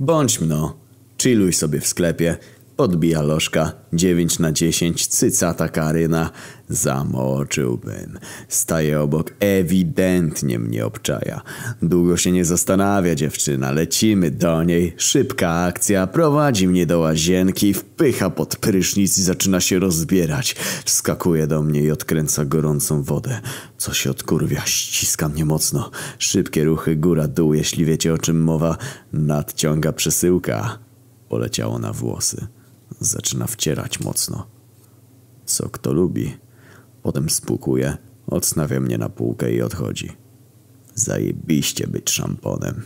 Bądź mno. Chilluj sobie w sklepie. Podbija lożka. 9 na 10. Cycata Karyna. Zamoczyłbym. Staje obok. Ewidentnie mnie obczaja. Długo się nie zastanawia dziewczyna. Lecimy do niej. Szybka akcja. Prowadzi mnie do łazienki. Wpycha pod prysznic i zaczyna się rozbierać. Wskakuje do mnie i odkręca gorącą wodę. Co się odkurwia. Ściska mnie mocno. Szybkie ruchy góra-dół. Jeśli wiecie o czym mowa. Nadciąga przesyłka. Poleciało na włosy. Zaczyna wcierać mocno. Co kto lubi. Potem spłukuje, odstawia mnie na półkę i odchodzi. Zajebiście być szamponem.